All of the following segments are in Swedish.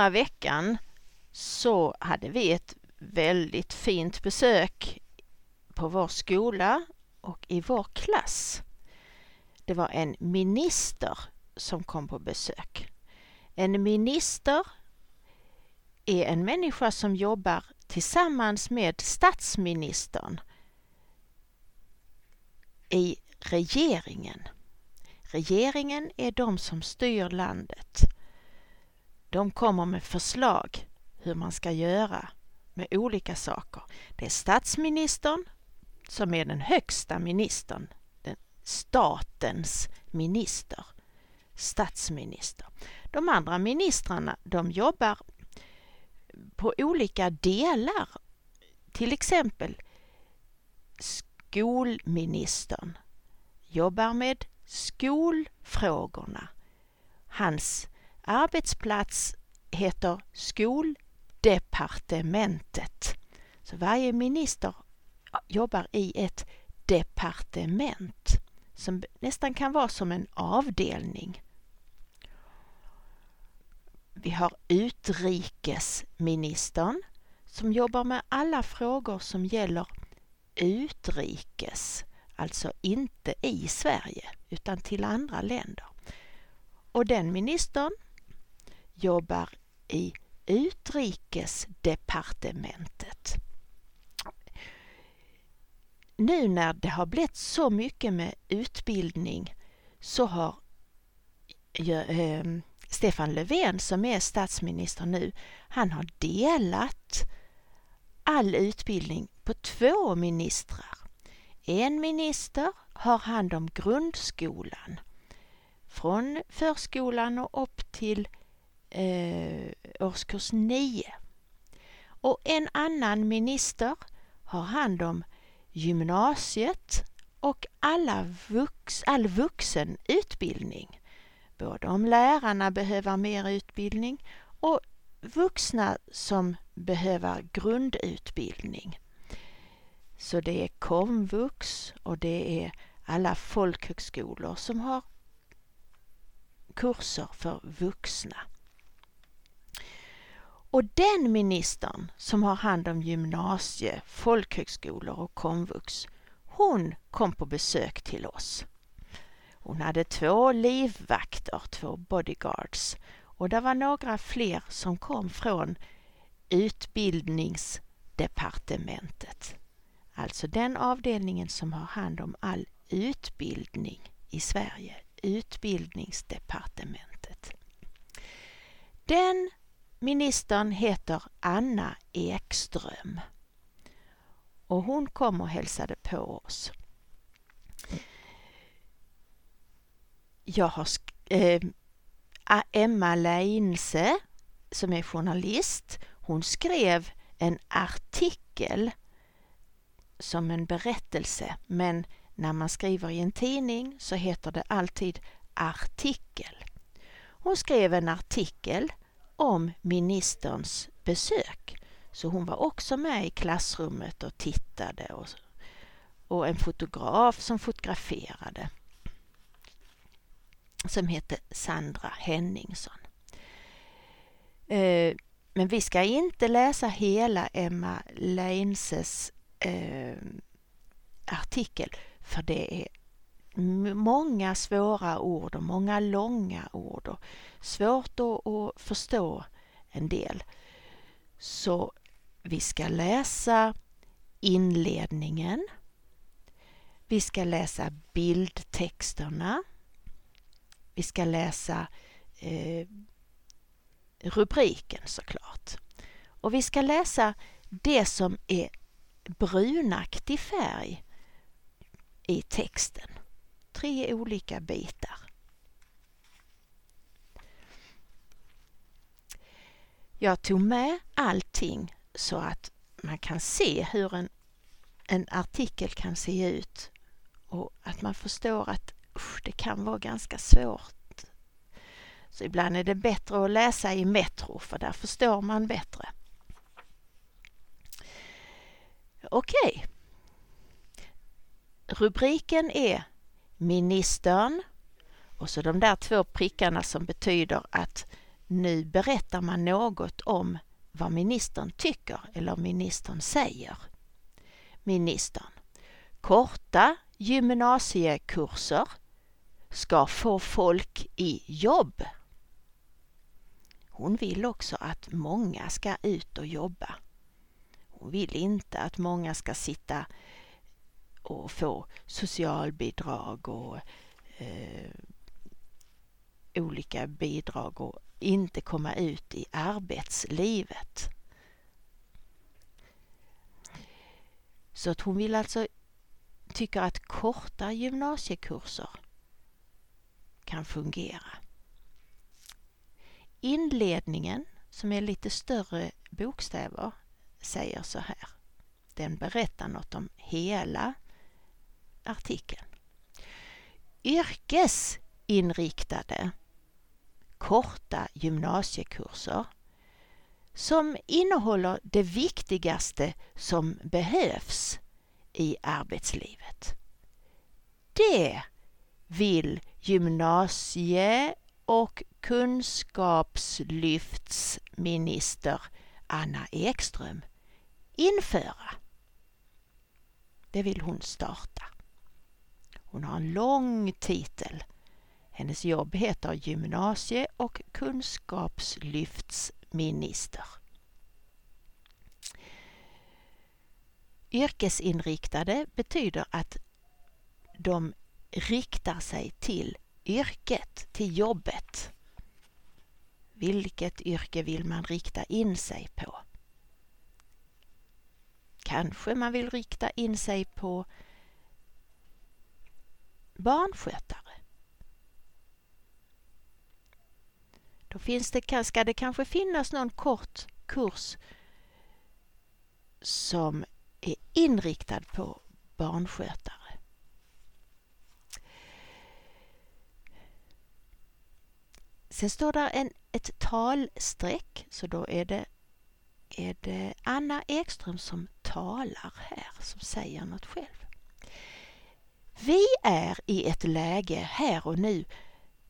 Förra veckan så hade vi ett väldigt fint besök på vår skola och i vår klass. Det var en minister som kom på besök. En minister är en människa som jobbar tillsammans med statsministern i regeringen. Regeringen är de som styr landet. De kommer med förslag hur man ska göra med olika saker. Det är statsministern som är den högsta ministern, den statens minister, statsminister. De andra ministrarna de jobbar på olika delar. Till exempel skolministern jobbar med skolfrågorna. Hans arbetsplats heter Skoldepartementet. Så varje minister jobbar i ett departement som nästan kan vara som en avdelning. Vi har utrikesministern som jobbar med alla frågor som gäller utrikes, alltså inte i Sverige utan till andra länder. Och den ministern jobbar i utrikesdepartementet. Nu när det har blivit så mycket med utbildning så har eh, Stefan Löfven som är statsminister nu, han har delat all utbildning på två ministrar. En minister har hand om grundskolan från förskolan och upp till eh, årskurs 9. Och en annan minister har hand om gymnasiet och alla vux, all vuxen utbildning. Både om lärarna behöver mer utbildning och vuxna som behöver grundutbildning. Så det är komvux och det är alla folkhögskolor som har kurser för vuxna. Och den ministern som har hand om gymnasie, folkhögskolor och komvux, hon kom på besök till oss. Hon hade två livvakter, två bodyguards och det var några fler som kom från utbildningsdepartementet. Alltså den avdelningen som har hand om all utbildning i Sverige, utbildningsdepartementet. Den ministern heter Anna Ekström och hon kom och hälsade på oss. Jag har eh, Emma Leinse som är journalist, hon skrev en artikel som en berättelse men när man skriver i en tidning så heter det alltid artikel. Hon skrev en artikel om ministerns besök. Så hon var också med i klassrummet och tittade och, och en fotograf som fotograferade som hette Sandra Henningsson. Eh, men vi ska inte läsa hela Emma Leinses eh, artikel för det är många svåra ord och många långa ord och svårt att, förstå en del. Så vi ska läsa inledningen. Vi ska läsa bildtexterna. Vi ska läsa eh, rubriken såklart. Och vi ska läsa det som är brunaktig färg i texten. Tre olika bitar. Jag tog med allting så att man kan se hur en, en artikel kan se ut och att man förstår att usch, det kan vara ganska svårt. Så ibland är det bättre att läsa i Metro för där förstår man bättre. Okej. Okay. Rubriken är Ministern Och så de där två prickarna som betyder att nu berättar man något om vad ministern tycker eller ministern säger. Ministern. Korta gymnasiekurser ska få folk i jobb. Hon vill också att många ska ut och jobba. Hon vill inte att många ska sitta och få socialbidrag och eh, olika bidrag och inte komma ut i arbetslivet. Så att hon vill alltså, tycker att korta gymnasiekurser kan fungera. Inledningen, som är lite större bokstäver, säger så här. Den berättar något om hela artikeln. Yrkesinriktade korta gymnasiekurser som innehåller det viktigaste som behövs i arbetslivet. Det vill gymnasie och kunskapslyftsminister Anna Ekström införa. Det vill hon starta. Hon har en lång titel. Hennes jobb heter gymnasie och kunskapslyftsminister. Yrkesinriktade betyder att de riktar sig till yrket, till jobbet. Vilket yrke vill man rikta in sig på? Kanske man vill rikta in sig på barnskötare. Då finns det, ska det kanske finnas någon kort kurs som är inriktad på barnskötare. Sen står där en, ett talstreck, så då är det, är det Anna Ekström som talar här, som säger något själv. Vi är i ett läge här och nu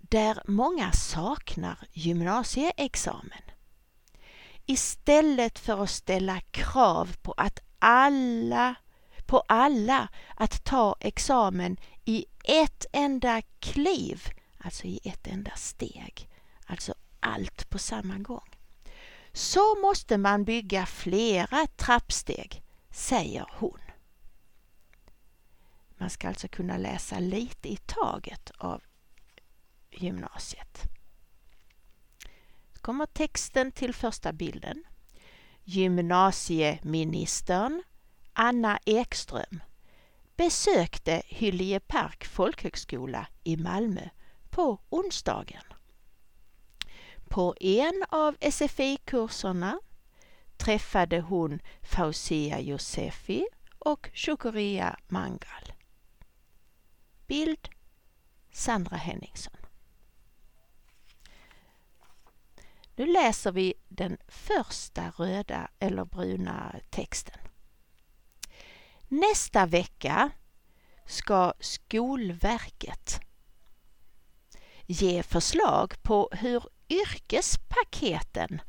där många saknar gymnasieexamen. Istället för att ställa krav på att alla på alla att ta examen i ett enda kliv, alltså i ett enda steg, alltså allt på samma gång. Så måste man bygga flera trappsteg, säger hon. Man ska alltså kunna läsa lite i taget av gymnasiet. Så kommer texten till första bilden. Gymnasieministern Anna Ekström besökte Hyllie Park folkhögskola i Malmö på onsdagen. På en av SFI-kurserna träffade hon Fausia Josefi och Shukuria Mangal. Bild Sandra Henningsson. Nu läser vi den första röda eller bruna texten. Nästa vecka ska Skolverket ge förslag på hur yrkespaketen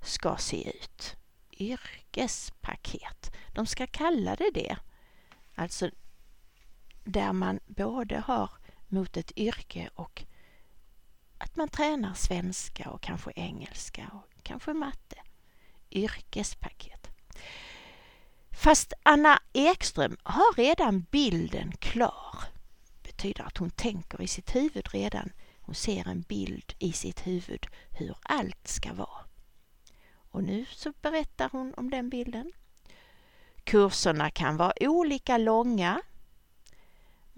ska se ut. Yrkespaket. De ska kalla det det. Alltså där man både har mot ett yrke och att man tränar svenska och kanske engelska och kanske matte. Yrkespaket. Fast Anna Ekström har redan bilden klar. betyder att hon tänker i sitt huvud redan. Hon ser en bild i sitt huvud hur allt ska vara. Och nu så berättar hon om den bilden. Kurserna kan vara olika långa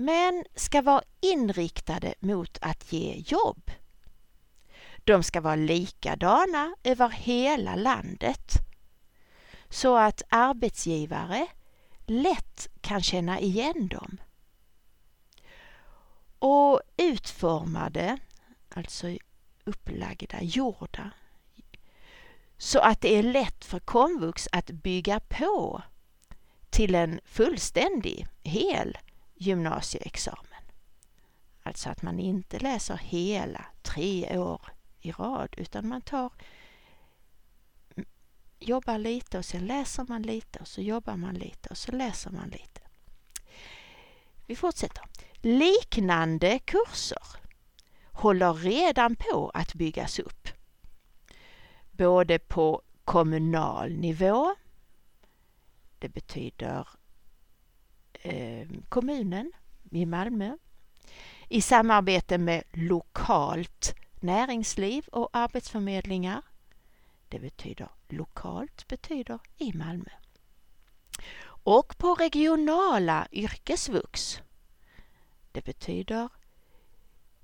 men ska vara inriktade mot att ge jobb. De ska vara likadana över hela landet så att arbetsgivare lätt kan känna igen dem. Och utformade, alltså upplagda, gjorda, så att det är lätt för komvux att bygga på till en fullständig, hel gymnasieexamen. Alltså att man inte läser hela tre år i rad utan man tar jobbar lite och sen läser man lite och så jobbar man lite och så läser man lite. Vi fortsätter. Liknande kurser håller redan på att byggas upp. Både på kommunal nivå, det betyder Eh, kommunen i Malmö, i samarbete med lokalt näringsliv och arbetsförmedlingar. Det betyder lokalt betyder i Malmö. Och på regionala yrkesvux. Det betyder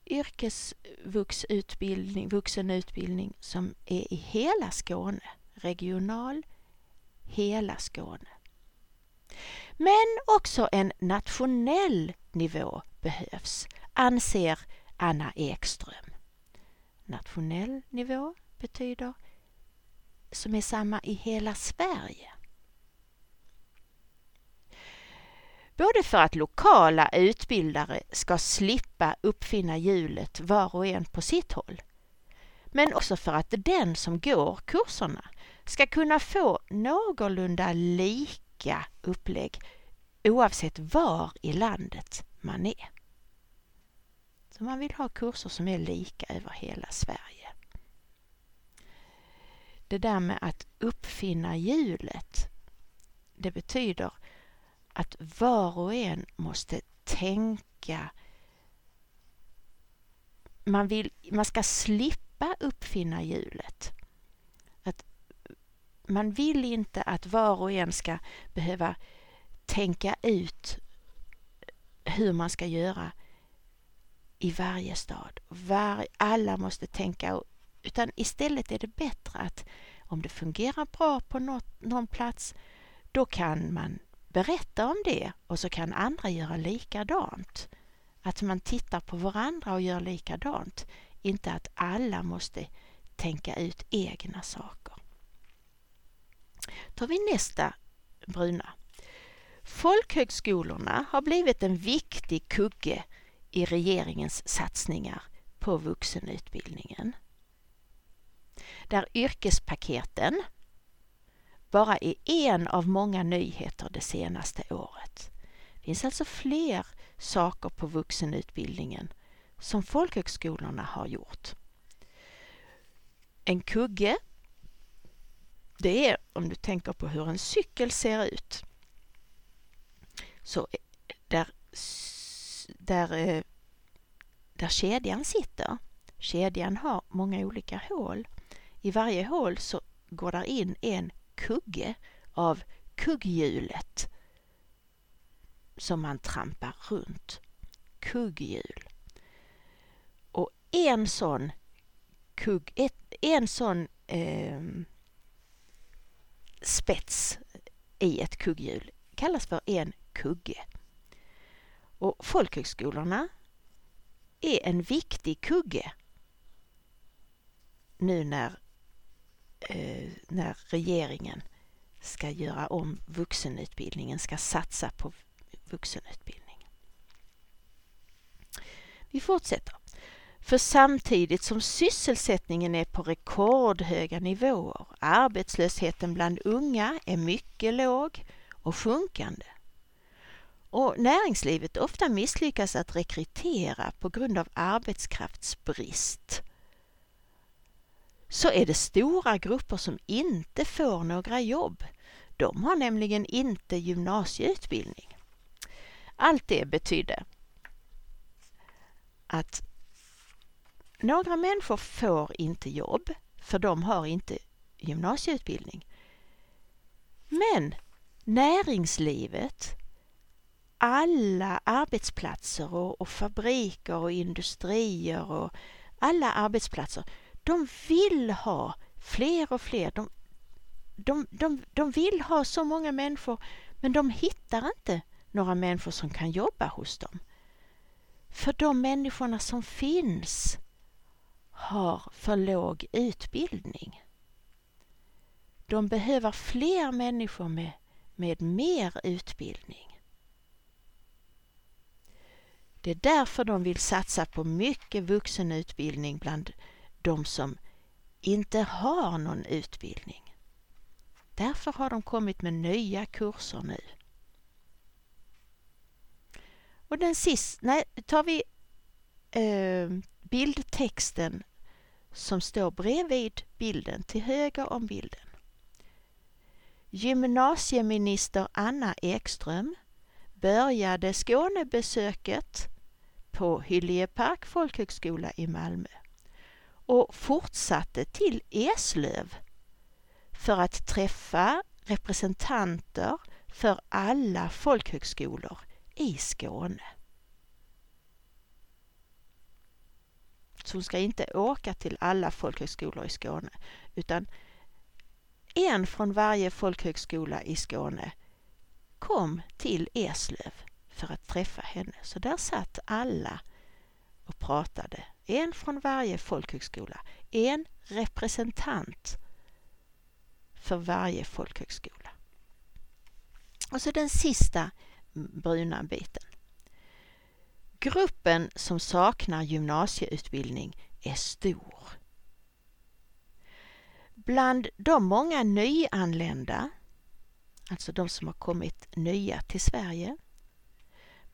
yrkesvuxutbildning, vuxenutbildning som är i hela Skåne. Regional, hela Skåne. Men också en nationell nivå behövs, anser Anna Ekström. Nationell nivå betyder som är samma i hela Sverige. Både för att lokala utbildare ska slippa uppfinna hjulet var och en på sitt håll, men också för att den som går kurserna ska kunna få någorlunda lika upplägg oavsett var i landet man är. Så man vill ha kurser som är lika över hela Sverige. Det där med att uppfinna hjulet, det betyder att var och en måste tänka man, vill, man ska slippa uppfinna hjulet. Man vill inte att var och en ska behöva tänka ut hur man ska göra i varje stad. Var, alla måste tänka, utan istället är det bättre att om det fungerar bra på något, någon plats, då kan man berätta om det och så kan andra göra likadant. Att man tittar på varandra och gör likadant. Inte att alla måste tänka ut egna saker tar vi nästa bruna. Folkhögskolorna har blivit en viktig kugge i regeringens satsningar på vuxenutbildningen. Där yrkespaketen bara är en av många nyheter det senaste året. Det finns alltså fler saker på vuxenutbildningen som folkhögskolorna har gjort. En kugge, det är om du tänker på hur en cykel ser ut. Så där, där, eh, där kedjan sitter, kedjan har många olika hål. I varje hål så går där in en kugge av kugghjulet som man trampar runt. Kugghjul. Och en sån kugg, ett, en sån eh, spets i ett kugghjul kallas för en kugge. Och folkhögskolorna är en viktig kugge nu när eh, när regeringen ska göra om vuxenutbildningen, ska satsa på vuxenutbildning. Vi fortsätter. För samtidigt som sysselsättningen är på rekordhöga nivåer, arbetslösheten bland unga är mycket låg och sjunkande och näringslivet ofta misslyckas att rekrytera på grund av arbetskraftsbrist så är det stora grupper som inte får några jobb. De har nämligen inte gymnasieutbildning. Allt det betydde att några människor får inte jobb för de har inte gymnasieutbildning. Men näringslivet, alla arbetsplatser och, och fabriker och industrier och alla arbetsplatser de vill ha fler och fler. De, de, de, de vill ha så många människor men de hittar inte några människor som kan jobba hos dem. För de människorna som finns har för låg utbildning. De behöver fler människor med, med mer utbildning. Det är därför de vill satsa på mycket vuxenutbildning bland de som inte har någon utbildning. Därför har de kommit med nya kurser nu. Och den sista, nej, tar vi eh, bildtexten som står bredvid bilden, till höger om bilden. Gymnasieminister Anna Ekström började Skånebesöket på Hyljepark folkhögskola i Malmö och fortsatte till Eslöv för att träffa representanter för alla folkhögskolor i Skåne. Så hon ska inte åka till alla folkhögskolor i Skåne utan en från varje folkhögskola i Skåne kom till Eslöv för att träffa henne. Så där satt alla och pratade. En från varje folkhögskola. En representant för varje folkhögskola. Och så den sista bruna biten. Gruppen som saknar gymnasieutbildning är stor. Bland de många nyanlända, alltså de som har kommit nya till Sverige,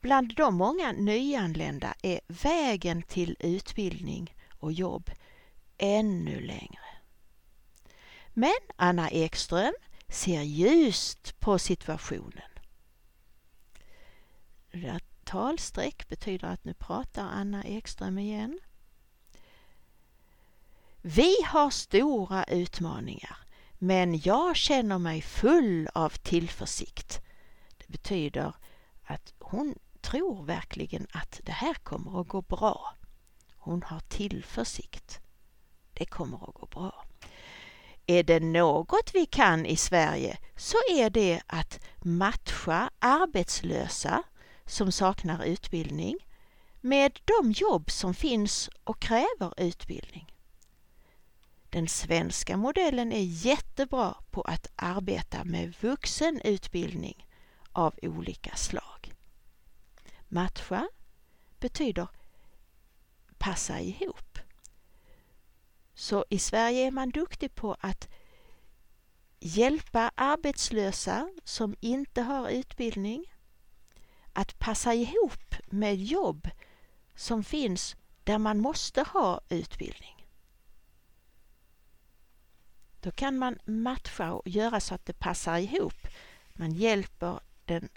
bland de många nyanlända är vägen till utbildning och jobb ännu längre. Men Anna Ekström ser ljust på situationen. Talstreck betyder att nu pratar Anna Ekström igen. Vi har stora utmaningar men jag känner mig full av tillförsikt. Det betyder att hon tror verkligen att det här kommer att gå bra. Hon har tillförsikt. Det kommer att gå bra. Är det något vi kan i Sverige så är det att matcha arbetslösa som saknar utbildning med de jobb som finns och kräver utbildning. Den svenska modellen är jättebra på att arbeta med vuxenutbildning av olika slag. Matcha betyder passa ihop. Så i Sverige är man duktig på att hjälpa arbetslösa som inte har utbildning att passa ihop med jobb som finns där man måste ha utbildning. Då kan man matcha och göra så att det passar ihop. Man hjälper den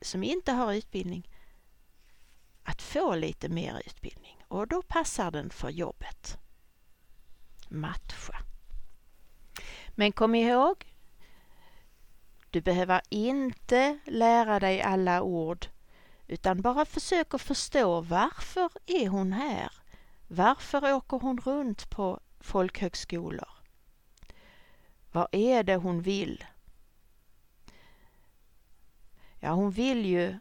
som inte har utbildning att få lite mer utbildning och då passar den för jobbet. Matcha. Men kom ihåg, du behöver inte lära dig alla ord utan bara försök att förstå varför är hon här? Varför åker hon runt på folkhögskolor? Vad är det hon vill? Ja, hon vill ju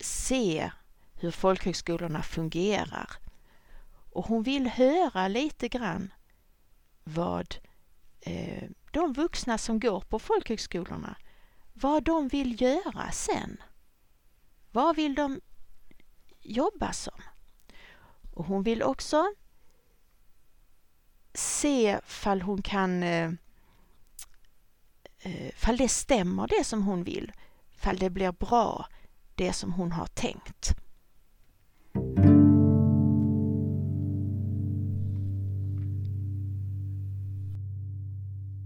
se hur folkhögskolorna fungerar och hon vill höra lite grann vad eh, de vuxna som går på folkhögskolorna vad de vill göra sen. Vad vill de jobba som? Och hon vill också se fall hon kan eh, eh, fall det stämmer det som hon vill, fall det blir bra det som hon har tänkt.